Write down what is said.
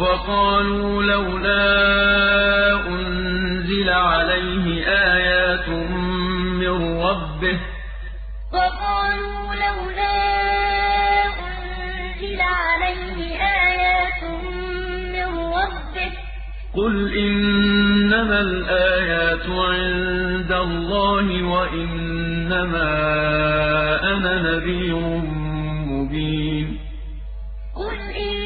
وَقَالُوا لَوْلَا أُنزِلَ عَلَيْهِ آيَاتٌ مِّن رَّبِّهِ ۖ وَقَالُوا لَوْلَا أُنزِلَ عَلَيْهِ آيَاتٌ مِّن رَّبِّهِ ۖ قُلْ إِنَّمَا الْآيَاتُ عِندَ اللَّهِ وَإِنَّمَا أنا نذير مبين قل إن